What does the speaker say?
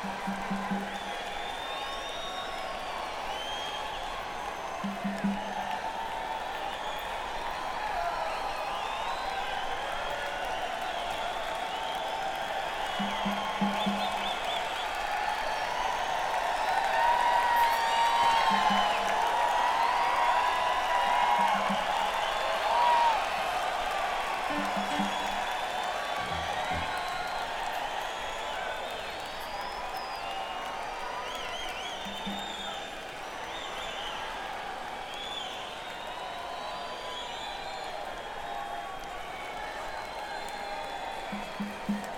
うん。なるほど。